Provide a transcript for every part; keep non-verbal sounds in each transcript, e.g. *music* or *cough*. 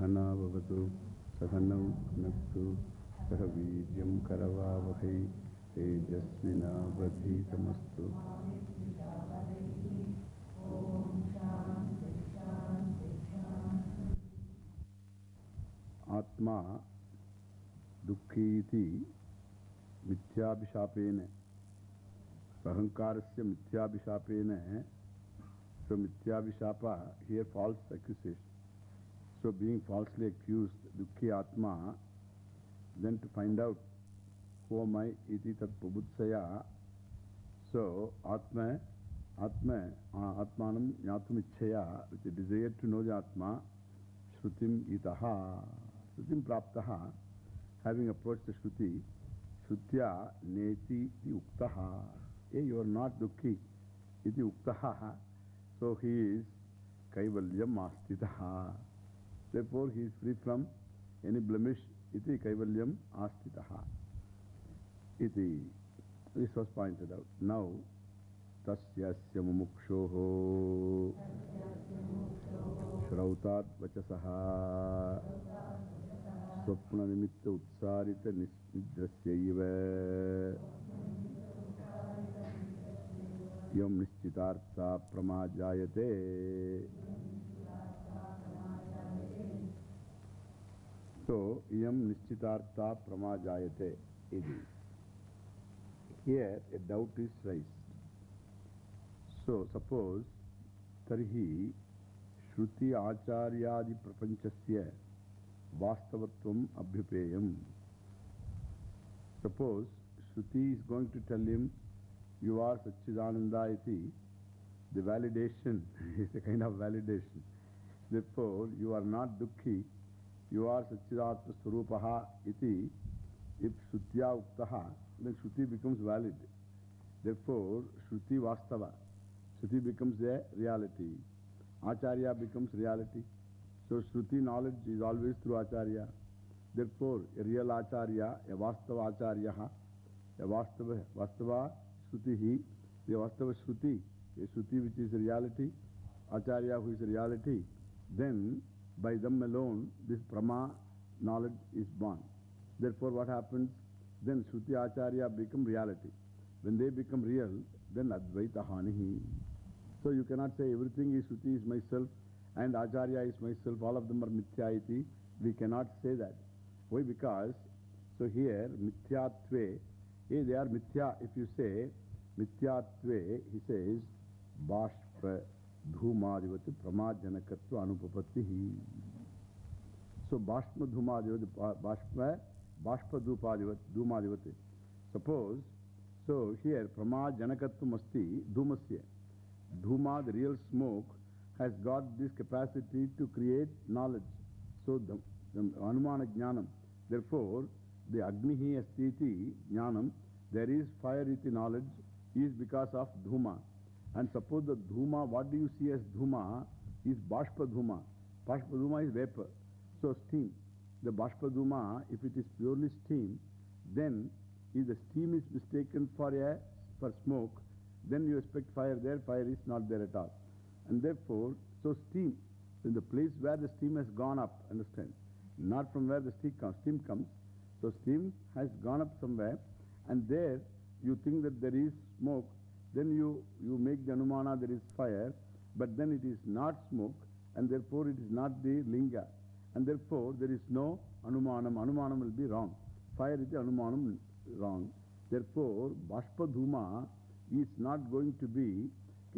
सहनावतु, सहनौ नक्तु, सह वीर्यं करवावहै, तेजस्विनावधीतमस्तु। आत्मा दुःखी मिथ्याभिशापेन अहंकारस्य मिथ्याभिशापेन so mityabhishapa here false accusation so being falsely accused dukkhi atma then to find out who am I iti tat pubutsaya so atma atma atmanam jnatum ichchaya with a desire to know the atma shrutim itaha shrutim praptaha having approached the shruti shrutya neti iti uktaha hey you are not dukkhi iti uktaha So he is Kaivalyam Astitaha. Therefore he is free from any blemish. Iti Kaivalyam Astitaha. Iti. This was pointed out. Now, Tasyasya Mumukshoho Shrautat Vachasaha Swapna Nimitta Utsarita Nidrasya Iva Yam Nishchitartha Pramajayate. So, Yam Nishchitartha Pramajayate. Here, a doubt is raised. So, suppose Tarhi Shruti Acharyadi Prapanchasya Vastavatvam Abhyupeyam. Suppose Shruti is going to tell him you are Satchidananda iti, the validation is a kind of validation. Therefore, you are not Dukkhi, you are सच्चिदात्मस्वरूप इति if श्रुत्या उक्त then shruti becomes valid therefore shruti vastava. Shruti becomes a reality acharya becomes reality so shruti knowledge is always through acharya. Therefore a real acharya a vastava acharya a vastava vastava shruti he a vastava shruti a shruti which is reality acharya who is reality then by them alone this Prama knowledge is born. Therefore what happens? Then Shruti Acharya become reality. When they become real, then Advaita Hanihi. So you cannot say everything is Shruti is myself and Acharya is myself, all of them are Mithyaiti. We cannot say that. Why? Because, so here, Mithyatve, hey, they are Mithya. If you say Mithyatve, he says, Bashpa Dhumadivati Pramajanakatva Anupapatihi. So Bashma Dhumadivati, Bashpa, Bashpa Dhumadivati. Suppose, so here Pramajanakatva Masti Dhumasya. Dhuma, the real smoke, has got this capacity to create knowledge. So the, the Anumana Jnanam. Therefore, the Agnihi Astiti Jnanam, there is fire iti knowledge, is because of Dhuma. And suppose the Dhuma, what do you see as Dhuma, is Bashpa Dhuma. Bashpa Dhuma is vapor. So steam. The Bashpa Dhuma, if it is purely steam, then if the steam is mistaken for, a, for smoke, then you expect fire there, fire is not there at all. And therefore, so steam, in the place where the steam has gone up, understand? Not from where the steam comes. Steam comes. So steam has gone up somewhere, and there you think that there is smoke, then you, you make the Anumana there is fire, but then it is not smoke, and therefore it is not the Linga. And therefore there is no Anumanam. Anumanam will be wrong. Fire is the Anumanam wrong. Therefore, Bashpa Dhuma is not going to be,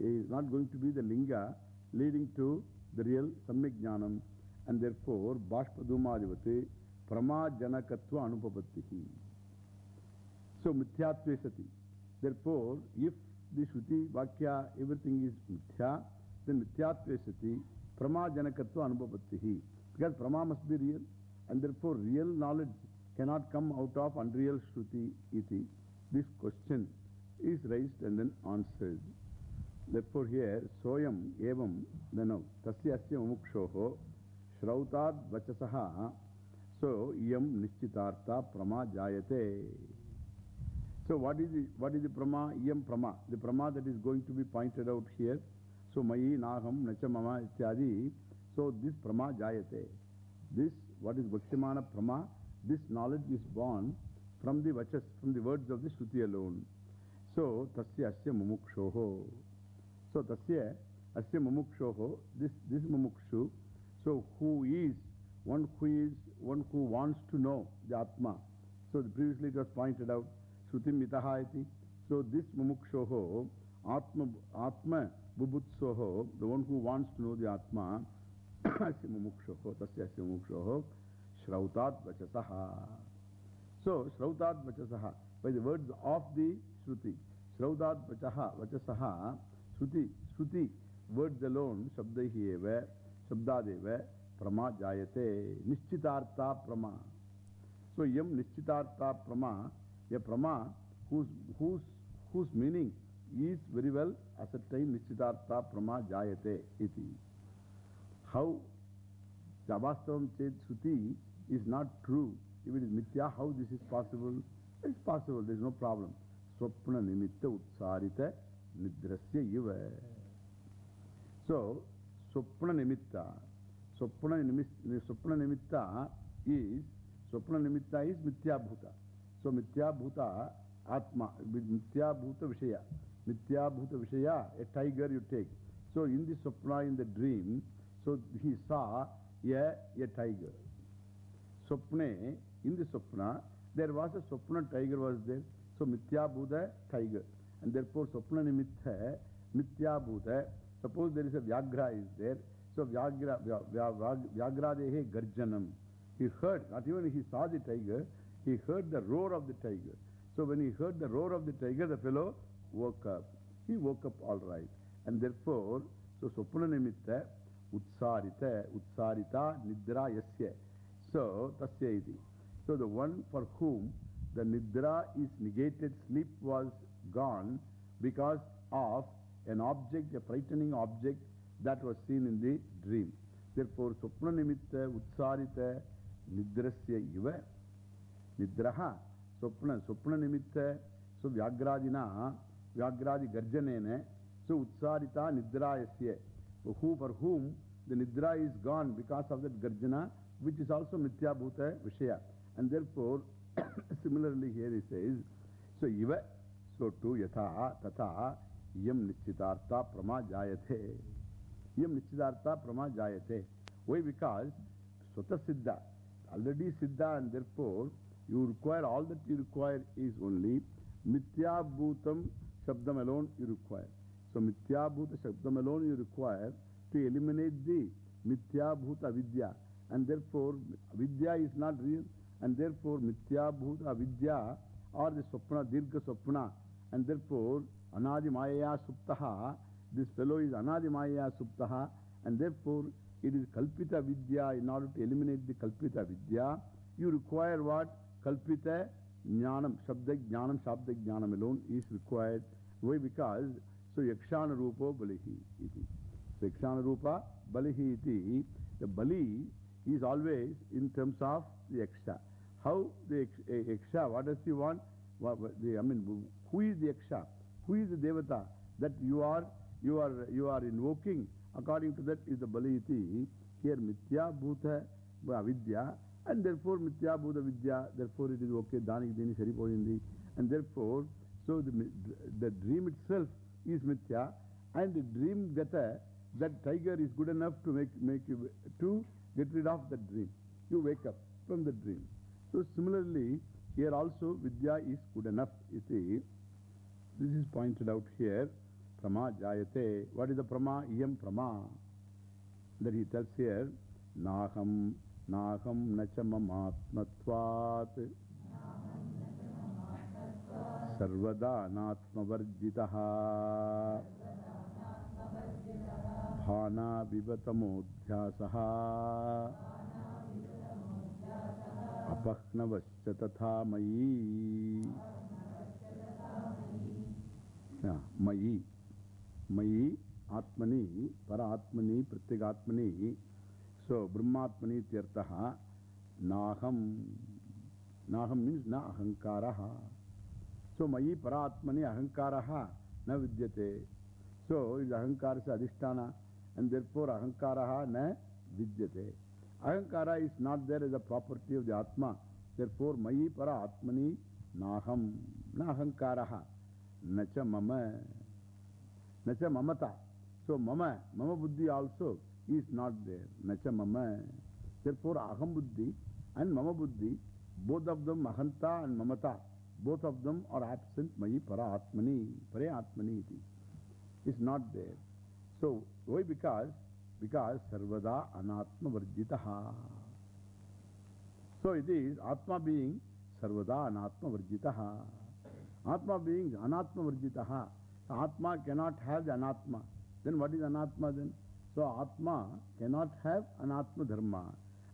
is not going to be the Linga leading to the real Samyak Jnanam. And therefore, Bashpa Dhuma Adivate Prama Janakatva Anupapattihi. So, Mithyatve Sati. Therefore, if the Shruti, Vakya, everything is Mithya, then Mithyatve Sati Prama Janakatva Anupapattihi. Because Prama must be real. And therefore, real knowledge cannot come out of unreal Shruti iti. This question is raised and then answered. Therefore, here, Soyam Evam, then now, Tasyasya Mumukshoho, Shrautad Vachasaha, so Yam Nishchitartha Prama Jayate. So, what is the, what is the Prama? Yam Prama. The Prama that is going to be pointed out here. So, Mayi Naham Nachamama Ityadi. So, this Prama Jayate. This, what is Bhaktimana Prama, this knowledge is born from the vachas, from the words of the Shruti alone. So, Tasya Asya Mumukshoho. So, Tasya Asya Mumukshoho, this, this Mumukshu, so who is, one who is, one who wants to know the Atma. So, previously it was pointed out, Shrutim Mitaha iti. So, this Mumukshoho, Atma, Atma Bubutsoho, the one who wants to know the Atma, Asya Mumukshoho, Tasya Asya Mumukshoho, Shrautat Vachasaha. So, Shrautat Vachasaha, by the words of the Shruti. Shrautat Vachaha, Vachasaha, Shruti, Shruti, words alone, Shabdaihi eva, Shabdadeva, Prama Jayate, Nishchitartha Prama. So, Yam Nishchitartha Prama, a Prama whose, whose, whose meaning is very well ascertained, Nishchitartha Prama Jayate iti. How Javastavam Ched Shruti is not true. If it is Mithya, how this is possible? It's possible, there is no problem. Swapna Nimitta Utsarita Nidrasya Iva. So, Swapna Nimitta. Swapna Nimitta is, Swapna Nimitta is Mithya Bhuta. So, Mithya Bhuta Atma, Mithya Bhuta Vishaya. Mithya Bhuta Vishaya, a tiger you take. So, in the Swapna, in the dream, so he saw a, a tiger. Swapne, in the Swapna, there was a Swapna tiger was there. So, Mithya Bhuta tiger. And therefore, Swapna Nimitta, Mithya Bhuta. Suppose there is a Vyagra is there. So, Vyagra, Vyagra Dehe Garjanam. He heard, not even he saw the tiger, he heard the roar of the tiger. So, when he heard the roar of the tiger, the fellow woke up. He woke up all right. And therefore, so Swapna Nimitta, Utsarita, Utsarita, Nidra Yasya. So, Tasya iti. So, the one for whom the Nidra is negated, sleep was gone because of an object, a frightening object that was seen in the dream. Therefore, Swapna Nimitta, Utsarita, Nidrasya iva. Nidraha, Swapna, Swapna Nimitta, so Vyagradina, Vyagradi Garjanene, so Utsarita Nidrayasya. Who for whom the Nidra is gone because of that Garjana, which is also Mithya Bhuta Vishaya. And therefore, similarly here he says, so Iva, so too Yatha, Tata, Yam Nichitartha Prama Jayate. Yam Nichitartha Prama Jayate. Why? Because Swata Siddha, already Siddha, and therefore you require, all that you require is only Mithya Bhutam Shabdam alone you require. So Mithya Bhuta Shabdam alone you require to eliminate the Mithya Bhuta Vidya. And therefore, Vidya is not real. And therefore, Mithya Bhuta Vidya or the Swapna, Dirgha Swapna. And therefore, Anadi Maya Suptaha, this fellow is Anadi Maya Suptaha. And therefore, it is Kalpita Vidya. In order to eliminate the Kalpita Vidya, you require what? Kalpita Jnanam, Shabda Jnanam, Shabda Jnanam alone is required. Why? Because, so Yakshana Rupo Balihi iti. So Yakshana Rupa Balihi iti, the Bali is always in terms of the Yaksha. How the Yaksha, what does he want? What, the, I mean, who is the Yaksha? Who is the Devata that you are, you are, you are invoking? According to that is the Bali iti. Here Mithya Bhuta Avidya. And therefore, Mithya Bhuta Vidya, therefore it is okay, Dhanik Dini Saripoyindi. And therefore, so the, the dream itself is Mithya, and the dream Gata, that tiger is good enough to make, make you, to get rid of that dream. You wake up from the dream. So similarly, here also Vidya is good enough. You see, this is pointed out here. Prama Jayate. What is the Prama? Iyam Prama. That he tells here, Naham. Bhana vivatamodhyasaha Apahnavascha tatha mayi yeah, Mayi Mayi Atmani Paratmani Pratyagatmani So, Brahmatmani Tirtaha Naham. Naham means Na Ahankaraha. So, Mayi Paratmani Ahankaraha Na Vidyate. So, is Ahankarasa Adhisthana and therefore Ahankaraha Na Vidyate. Ahankara is not there as a property of the Atma. Therefore, Mayi para Atmani Naham. Nahankaraha. Nacha Mama. Nacha Mamata. So, Mama, Mama Buddhi also is not there. Nacha Mama. Therefore, Aham Buddhi and Mama Buddhi, both of them, Mahanta and Mamata, both of them are absent. Mayi para Atmani. Pare Atmani iti. Is not there. So, why? Because, because Sarvada Anatma Varjitaha. So, it is Atma being Sarvada Anatma Varjitaha. Atma being Anatma Varjitaha. Atma cannot have the Anatma. Then what is Anatma then? So, Atma cannot have Anatma Dharma.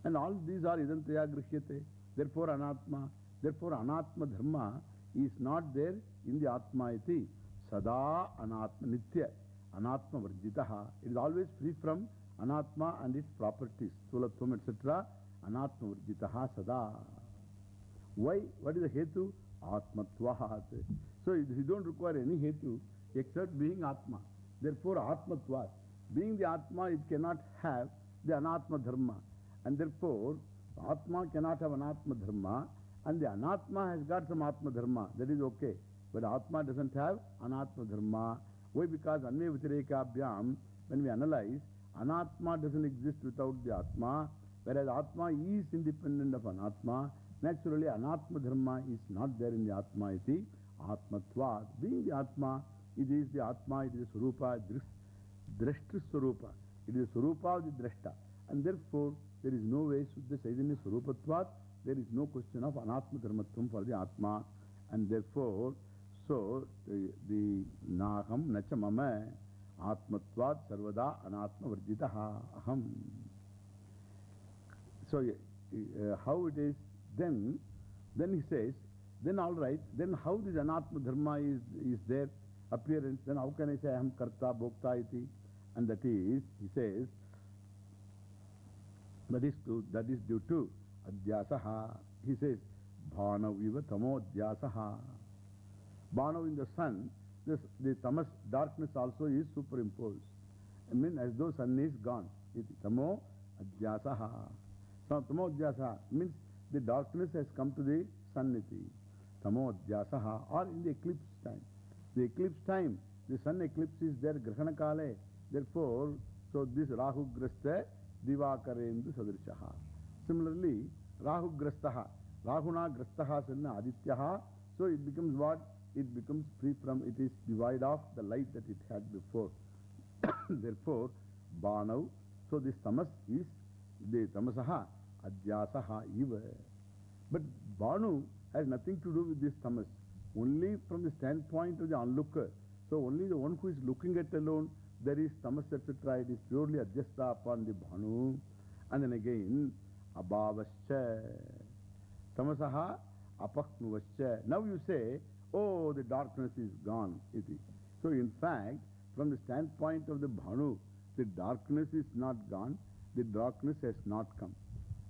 And all these are Idantaya Grihhyate. Therefore, Anatma. Therefore, Anatma Dharma is not there in the Atma iti. Sada Anatma Nitya. Anatma Varjitaha. It is always free from Anatma and its properties. Sulatvam, etc. Anatma Varjitaha Sada. Why? What is the Hetu? Atmatvahat. So, you don't require any Hetu except being Atma. Therefore, Atmatvat. Being the Atma, it cannot have the Anatma Dharma. And therefore, Atma cannot have Anatma Dharma. And the Anatma has got some Atma Dharma. That is okay. But Atma doesn't have Anatma Dharma. Why? Because Anve Vitireka when we analyze, Anatma doesn't exist without the Atma. Whereas Atma is independent of Anatma. Naturally, Anatma Dharma is not there in the Atma iti. Atmatvat. Being the Atma, it is the Atma, it is Surupa, Drashtra Surupa. It is Surupa of the Drashta. And therefore, there is no way Suddha Chaitanya Surupatvat. There is no question of Anatma Dharmatvam for the Atma. And therefore, so the, the Naham Nachamama Atmatvat Sarvada Anatma Varjitaha Aham. So, uh, how it is then, then he says, then all right, then how this Anatma Dharma is, is there, appearance, then how can I say I am Karta, Bhokta iti? And that is, he says, that is, to, that is due to Adhyasaha. He says, Bhanav iva tamo Adhyasaha. Bhanav in the sun, this, the tamas darkness also is superimposed. I mean, as though sun is gone. Iti tamo Adhyasaha. So, tamo Adhyasaha means the darkness has come to the sun. Iti. Tamo Adhyasaha. Or in the eclipse time. The eclipse time, the sun eclipse is there, Grahana Kale. Therefore, so this Rahu Grasta Divakarendu Sadrishaha. Similarly, Rahu Grastaha. Rahuna Grastaha Sanna Adityaha. So it becomes what? It becomes free from, it is devoid of the light that it had before. Therefore, Banav. So this tamas is the tamasaha adhyasaha eva. But Banu has nothing to do with this tamas. Only from the standpoint of the onlooker. So only the one who is looking at alone, there is tamas, etc. It is purely adjasta upon the bhanu. And then again, abhavascha. Tamasaha apaknuvascha. Now you say, oh, the darkness is gone. Iti. So in fact, from the standpoint of the bhanu, the darkness is not gone, the darkness has not come.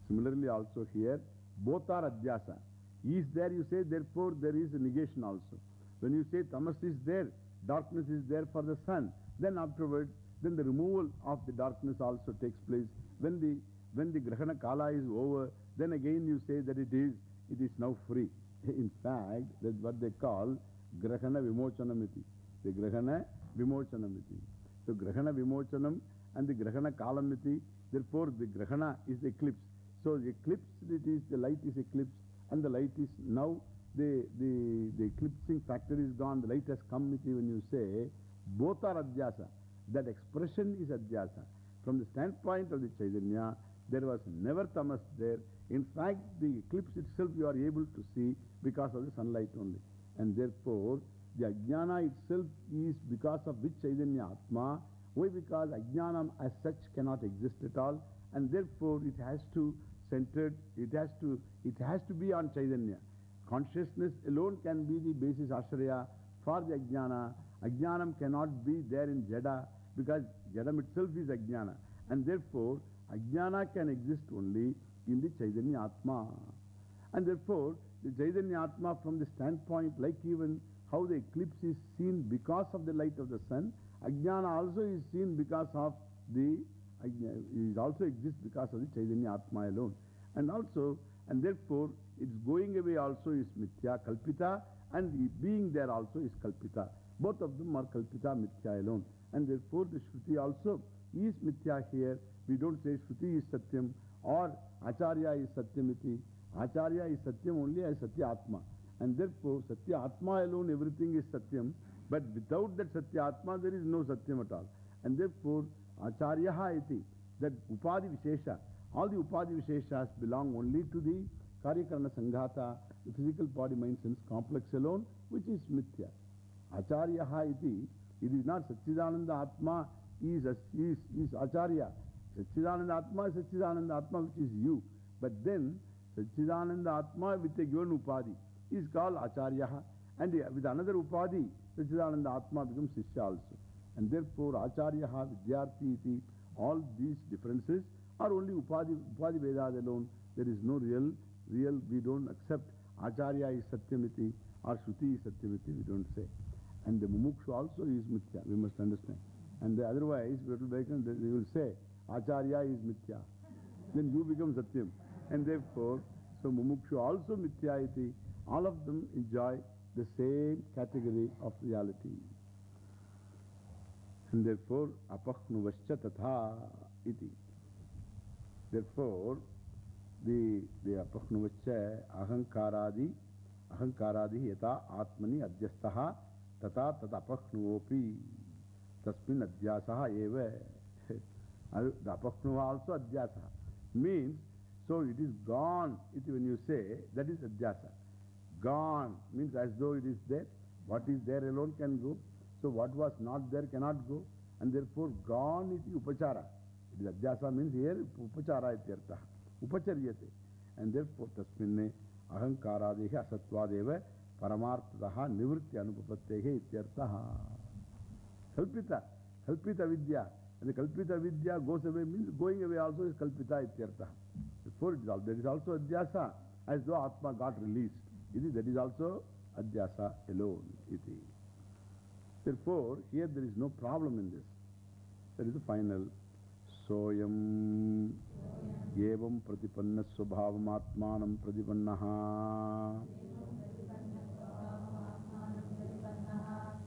Similarly also here, both are adhyasa. Is there, you say, therefore there is negation also. When you say tamas is there, darkness is there for the sun, then afterwards, then the removal of the darkness also takes place. When the, when the grahana kala is over, then again you say that it is, it is now free. In fact, that's what they call grahana vimochanamiti. The grahana vimochanamiti. So grahana vimochanam and the grahana kalamiti, therefore the grahana is eclipse. So the eclipse, it is, the light is eclipse and the light is now, the, the, the eclipsing factor is gone, the light has come with you when you say, both are adhyasa. That expression is adhyasa. From the standpoint of the Chaitanya, there was never tamas there. In fact, the eclipse itself you are able to see because of the sunlight only. And therefore, the ajnana itself is because of which Chaitanya Atma. Why? Because ajnanam as such cannot exist at all. And therefore, it has to centered, it has to, it has to be on Chaitanya. Consciousness alone can be the basis ashraya for the ajnana. Ajnanam cannot be there in Jada because Jadam itself is ajnana. And therefore, ajnana can exist only in the Chaitanya Atma. And therefore, the Chaitanya Atma from the standpoint, like even how the eclipse is seen because of the light of the sun, ajnana also is seen because of the it also exists because of the Chaitanya Atma alone. And also, and therefore, its going away also is Mithya, Kalpita, and being there also is Kalpita. Both of them are Kalpita, Mithya alone. And therefore, the Shruti also is Mithya here. We don't say Shruti is Satyam or Acharya is Satyamiti. Acharya is Satyam only as Satya Atma. And therefore, Satya Atma alone, everything is Satyam. But without that Satya Atma, there is no Satyam at all. And therefore, Acharyaha iti, that Upadi Vishesha, all the Upadi Visheshas belong only to the Karyakarana Sanghata, the physical body, mind, sense complex alone, which is Mithya. Acharyaha iti, it is not Satchidananda Atma is, is, is Acharya. Satchidananda Atma is Satchidananda Atma, which is you. But then, Satchidananda Atma with a given Upadi is called Acharyaha. And with another Upadi, Satchidananda Atma becomes Sishya also. And therefore, Acharyaha, Vidyarthi iti, all these differences are only Upadi, Upadi Vedas alone. There is no real, real, we don't accept Acharya is Satyamiti or Shruti is Satyamiti, we don't say. And the Mumukshu also is Mithya, we must understand. And the otherwise, we will say, Acharya is Mithya. Then you become Satyam. And therefore, so Mumukshu also Mithya iti. All of them enjoy the same category of reality. And therefore, apakhnuvascha tatha iti. Therefore, the, the apakhnuvascha ahankaradi, ahankaradi yata atmani adhyastaha tata tat tasmin adhyasaha eva. The apaknuva also adhyasaha. Means, so it is gone. It, when you say, that is adhyasa. Gone means as though it is there. What is there alone can go. So what was not there cannot go. And therefore gone is upachara. It is adhyasa means here upachara ityartha. Upacharyate. And therefore tasminne ahankaradehi asatvadeva paramartadaha nivritti anupapattehe ityartha. Kalpita. Kalpita vidya. And the kalpita vidya goes away means going away also is kalpita ityartha. Therefore it is all, there is also adhyasa as though Atma got released. Iti, that is also adhyasa alone. Iti. Therefore, here there is no problem in this. That is the final. Soyam evam pratipanna swabhavam atmanam pratipannaha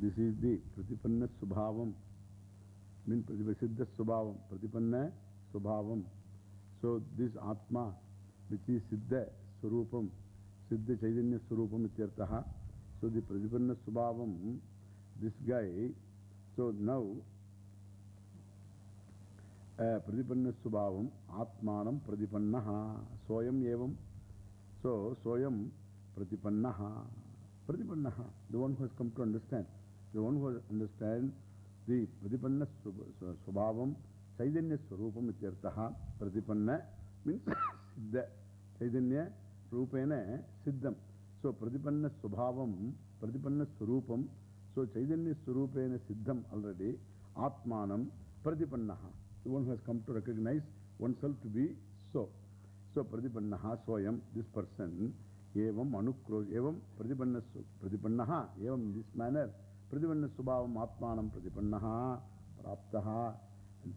this is the Pratipanna Subhavam, means Pratipasiddha Subhavam, Pratipanna Subhavam. So this Atma, which is Siddha Surupam, Siddha Chaitanya Surupam ityartaha. So the Pratipanna Subhavam, this guy, so now, uh, Pratipanna Subhavam, Atmanam Pratipannaha, Soyam Evam. So, Soyam Pratipannaha, Pratipannaha, the one who has come to understand, the one who has understand the Pratipanna Subhavam, Chaitanya Surupam ityartaha, Pratipanna means Siddha. Chaitanya Rupena Siddham. So Pratipanna Subhavam, Pratipanna Surupam. So Chaitanya Surupena Siddham already. Atmanam Pratipannaha. The one who has come to recognize oneself to be so. So Pratipannaha Soyam, this person, Evam Anukro, Evam Pratipanna Pratipannaha, Evam in this manner, Pratipanna Subhavam Atmanam Pratipannaha, Praptaha,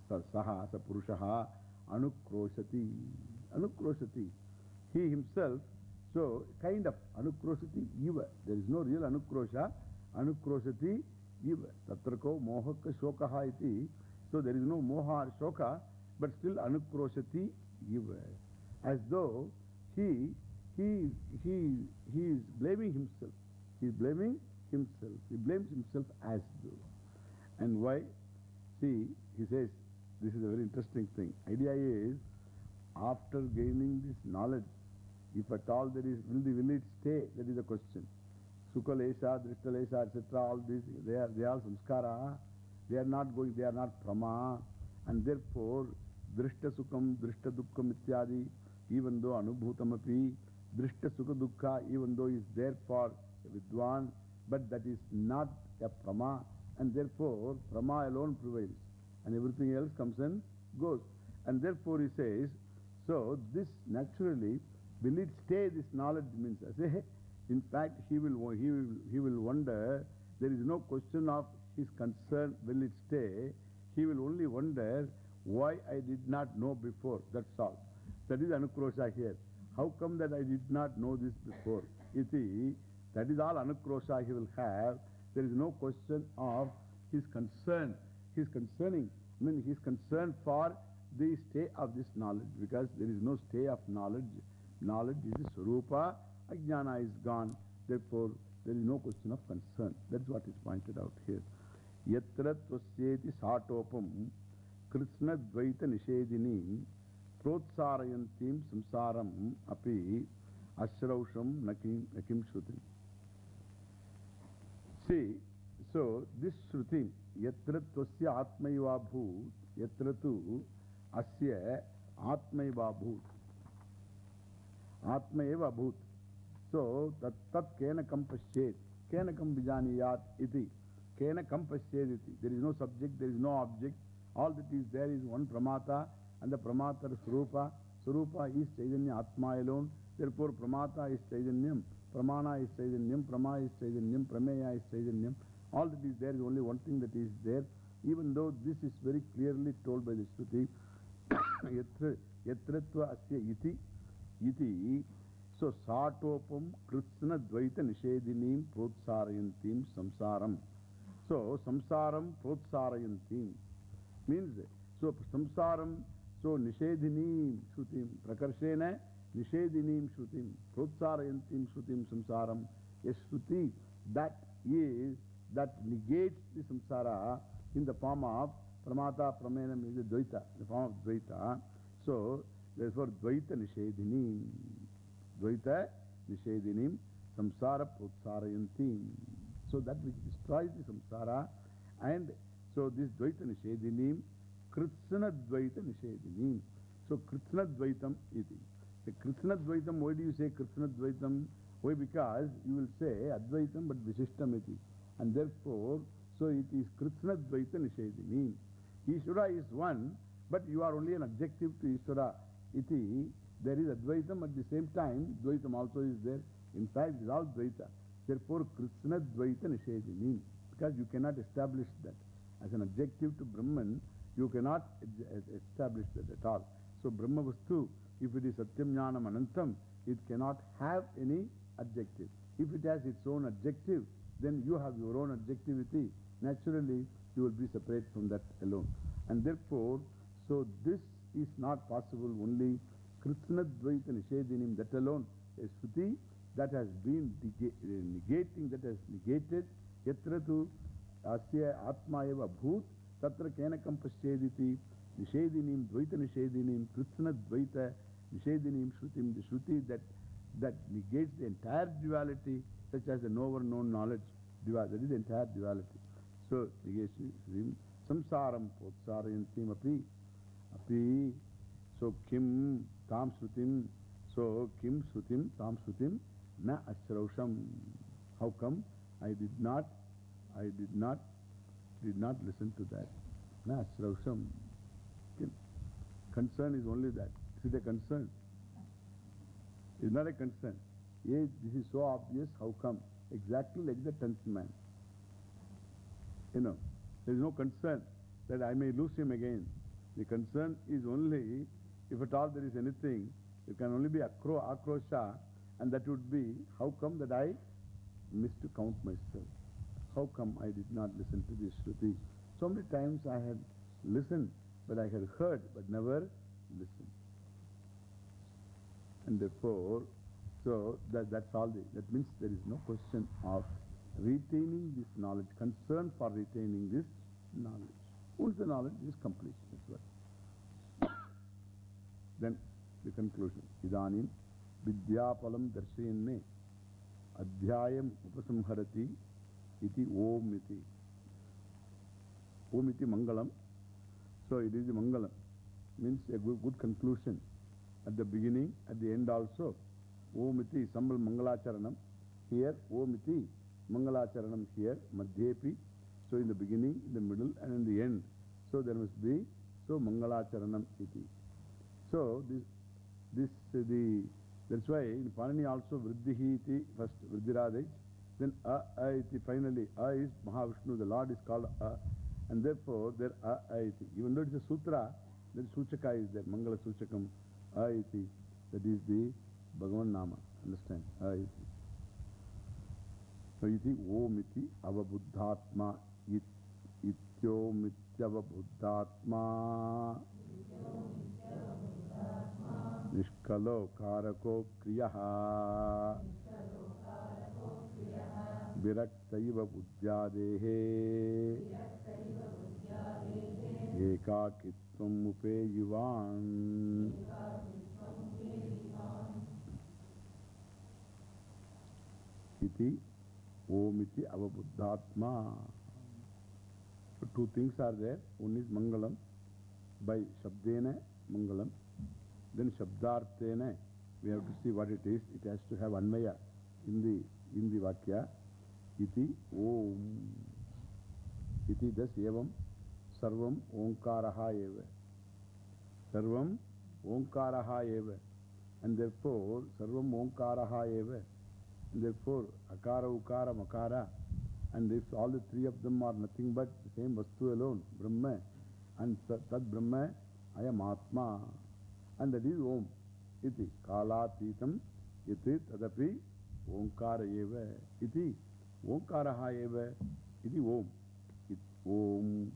Saha, Sapurushaha, Anukroshati. Anukroshati. He himself, so kind of Anukroshati Eva. There is no real Anukrosha. Anukroshati Eva. Tatrako Mohaka Shokaha iti. So there is no Moha or Shoka, but still Anukroshati Eva. As though he, he, he, he is blaming himself. He is blaming himself. He blames himself as though. And why? See, he says, this is a very interesting thing. Idea is, after gaining this knowledge, if at all there is, will, the, will it stay? That is the question. Sukhalesha, Drishtalesha, etc. All these, they are, they are samskara. They are not going, they are not prama. And therefore, drishta sukham, drishta dukkham ityadi, even though anubhutamapi, drishta sukha dukkha, even though is there for vidwan, but that is not a prama, and therefore prama alone prevails, and everything else comes and goes. And therefore he says, so this naturally, will it stay this knowledge means, I say, in fact, he will, he will, he will wonder, there is no question of his concern, will it stay? He will only wonder why I did not know before, that's all. That is Anukrosha here. How come that I did not know this before? Iti, that is all Anukrosha he will have. There is no question of his concern, his concerning, I mean his concern for the stay of this knowledge because there is no stay of knowledge. Knowledge is Swarupa, Ajnana is gone. Therefore, there is no question of concern. That's what is pointed out here. Yatra tvasyeti satopam Krishna dvaita nishedini protsarayantim samsaram api ashrausham nakim, shrutim. See, so this shrutim, yatra tvasya atmaiva bhut, yatra tu asya atmaiva bhut. Atmaiva bhut. So, tat tat kena kam kena kam vijaniyat iti, kena kam iti. There is no subject, there is no object. All that is there is one pramata and the pramata is Surupa. Surupa is Chaitanya Atma alone. Therefore, pramata is Chaitanyam, pramana is Chaitanyam, prama is Chaitanyam, prameya is Chaitanyam. All that is there is only one thing that is there. Even though this is very clearly told by the Shruti, yatra, yatratva asya iti, iti, so satopam krishna dvaita nishedinim protsarayantim samsaram. So, samsaram protsarayantim. Means, so samsaram, so nishedinim shrutim, prakarshena nishedinim shrutim, protsarayantim shrutim samsaram. A shruti that is, that negates the samsara in the form of pramata, pramenam is a dvaita, the form of dvaita. So, therefore, dvaita nishedinim, dvaita nishedinim, samsara protsarayantim. So, that which destroys the samsara and So this Dvaita Nishedinim, Kritsana Dvaita Nishedinim. So Kritsana Dvaitam iti. The Kritsana Dvaitam, why do you say Krishna Dvaitam? Why? Because you will say Advaitam but Vishishtam iti. And therefore, so it is Krishna Dvaita Nishedinim. Ishvara is one, but you are only an adjective to Ishvara iti. There is Advaitam at the same time, Dvaitam also is there. In fact, it is all Dvaita. Therefore, Kritsana Dvaita Nishedinim. Because you cannot establish that. As an adjective to Brahman, you cannot establish that at all. So Brahma Vastu, if it is Satyam Jnanam Anantam, it cannot have any adjective. If it has its own adjective, then you have your own adjectivity. Naturally, you will be separate from that alone. And therefore, so this is not possible only Krishna Dvaita Nishedinim, that alone, a Shruti that has been eh, negating, that has negated, yatra tu asya atma eva bhut, tatra kenakam pasyediti, nishedinim, dvaita nishedinim, Krishna Dvaita nishedinim shrutim, the Shruti that, that negates the entire duality, such as the knower known knowledge, duality, that is the entire duality. So, negation, samsaram potsarayantim api, api, so kim tam shrutim, so kim shrutim, tam shrutim, na ashrausham. How come I did not, I did not, did not listen to that? Na ashrausham. Concern is only that. See the concern. It's not a concern. Yes, this is so obvious. How come? Exactly like the tenth man. You know, there is no concern that I may lose him again. The concern is only, if at all there is anything, it can only be akro, akrosha, and that would be, how come that I missed to count myself? How come I did not listen to this Shruti? So many times I had listened, but I had heard, but never listened. And therefore, so that, that's all. The, that means there is no question of retaining this knowledge, concern for retaining this knowledge. Once the knowledge is complete, that's what. *coughs* then the conclusion. Idanim vidyapalam darshayanne adhyayam upasamharati iti om iti. Om iti mangalam. So it is the Mangalam. Means a good, good conclusion. At the beginning, at the end also. Omiti Sambal Mangalacharanam. Here, Omiti Mangalacharanam here. Madhyepi. So in the beginning, in the middle, and in the end. So there must be. So Mangalacharanam iti. So this, this, uh, the, that's why in Panini also Vriddhihi iti, first Vriddhiradaj. Then A, A iti, finally A is Mahavishnu, the Lord is called A. And therefore there A, A iti. Even though it is a sutra, then Suchaka is there, Mangala Suchakam, It, ityom ityavabuddhatma Nishkalo karako kriyaha Viraktaiva buddhyadehe Ekakitvam upeyivan Iti Om So two things are there. One is Mangalam by Shabdena Mangalam. Then Shabdarthena, we have to see what it is. It has to have Anmaya in the, in the Vakya. Iti Om. Iti das Evam Sarvam Omkaraha Eva. Sarvam Omkaraha Eva. And therefore, Sarvam Omkaraha Eva. And therefore, Akara, Ukara, Makara. And if all the three of them are nothing but the same Vastu alone, Brahma, and Tad Brahma, I am Atma. And that is Om. Iti. Kalatitam iti tadapi Omkara eva. Iti. Omkaraha eva. Iti Om. It, Om.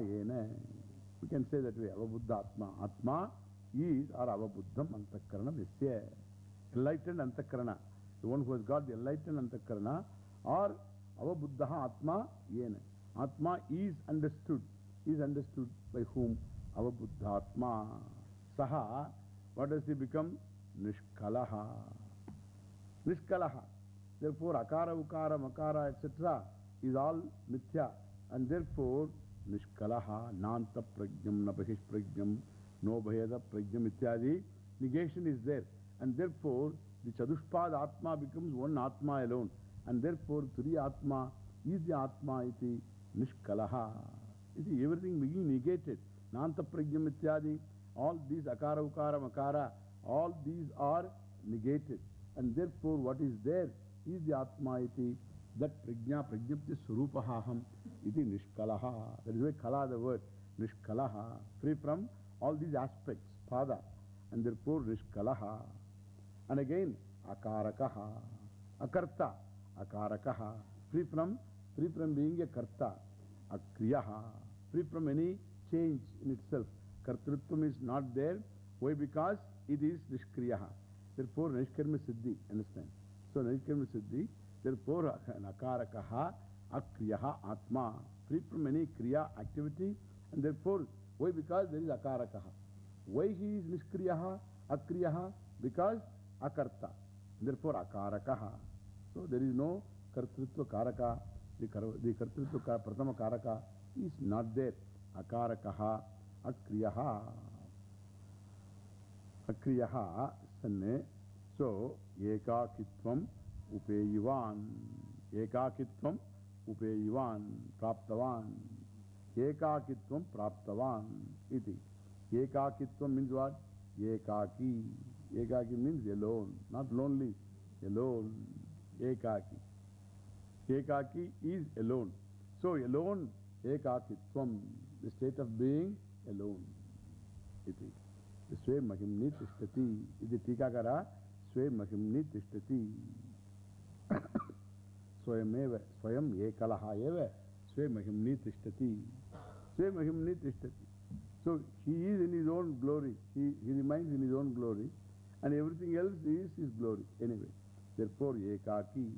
Yena. We can say that way. Avabuddha Atma. Atma is or Avabuddham Antakaranam Yasya. Enlightened Antakarana. The one who has got the enlightened Antakarana or Avabuddha Atma yena. Atma is understood. Is understood by whom? Avabuddha Saha. What does he become? Nishkalaha. Nishkalaha. Therefore, Akara, Ukara, Makara, etc. is all mithya. And therefore, Nishkalaha, Nanta Prajnam, Nabahish Prajnam, No Bhayada Prajnam ityadi. Negation is there. And therefore, the Chadushpad Atma becomes one Atma alone. And therefore, Turi Atma is the Atma iti Nishkalaha. You see, everything being negated. Nanta Prajnam ityadi. All these Akara, Ukara, Makara, all these are negated. And therefore, what is there is the Atma iti. That prajna, prajnapti surupahaham iti nishkalaha. That is why kala the word. Nishkalaha. Free from all these aspects. Pada. And therefore nishkalaha. And again, akarakaha. Akarta. Akarakaha. Free from, free from being a karta. Akriyaha. Free from any change in itself. Kartrutvam is not there. Why? Because it is nishkriyaha. Therefore, nishkarma siddhi. Understand? So, nishkarma siddhi. Therefore, nakarakaha akriyaha atma. Free from any kriya activity. And therefore, why? Because there is akarakaha. Why he is nishkriyaha, akriyaha? Because akarta. Therefore, akarakaha. So, there is no kartrutva karaka. The, kar, the kartrutva ka, pratama karaka is not there. Iti. Ekakitvam means what? Ekaki. Ekaki means alone. Not lonely. Alone. Ekaki. Ekaki is alone. So, alone. Ekakitvam. The state of being alone. Iti. Swe mahimni tishtati. Iti tikakara. Swe mahimni tishtati. *coughs* Swayameva. Swayam ekalaha eva. Swe mahimni tishtati. Swe mahimni tishtati. So he is in his own glory. He, he remains in his own glory. And everything else is his glory. Anyway. Therefore, ekaki.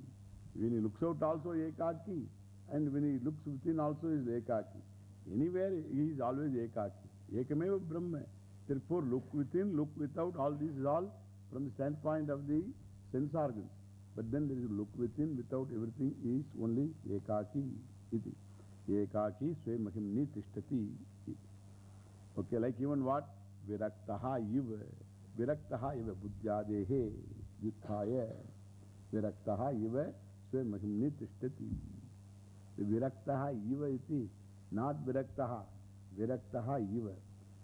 When he looks out also ekaki. And when he looks within also is ekaki. Anywhere he is always ekaki. Ekameva Brahma. Therefore, look within, look without, all this is all from the standpoint of the sense organs. But then there is look within, without everything is only ekaki iti. Ekaki swe mahimni tishtati. Okay, like even what? Viraktaha iva. Viraktaha iva buddhyadehe yuthaya. Viraktaha iva swe mahimni tishtati. Viraktaha iva iti. Not viraktaha. Viraktaha iva.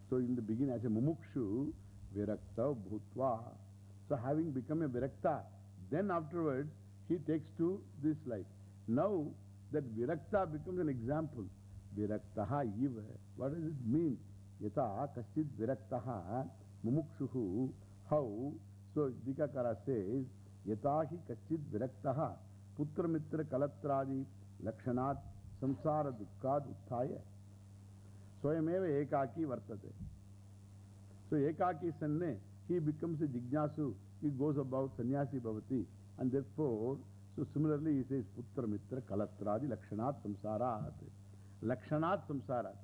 So in the beginning as a mumukshu, virakta bhutva. So having become a virakta, then afterwards he takes to this life. Now that virakta becomes an example. Viraktaha iva. What does it mean? Yata kaschid viraktaha mumukshuhu. How? So Dikakara says, Yatahi kaschid viraktaha putra mitra kalatradi lakshanat samsara dukkad utthaya. Swayameva ekaki vartate. So ekaki sanne, he becomes a jignasu, he goes about sannyasi bhavati. And therefore, so similarly he says putra mitra kalatradi lakshanat samsarat. Lakshanat samsarat.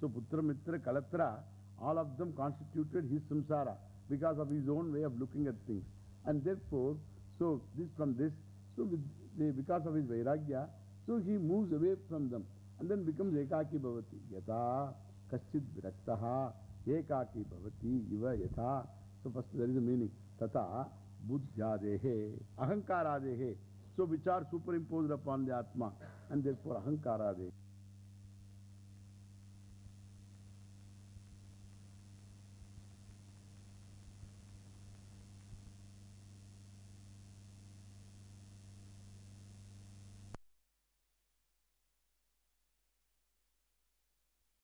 So putra mitra kalatra, all of them constituted his samsara because of his own way of looking at things. And therefore, so this from this, so with because of his vairagya, so he moves away from them and then becomes ekaki bhavati. Yata kaschid viraktaha ekaki bhavati iva yata. So first there is a meaning. Tata buddhyadehe ahankaradehe. So which are superimposed upon the Atma and therefore ahankaradehe.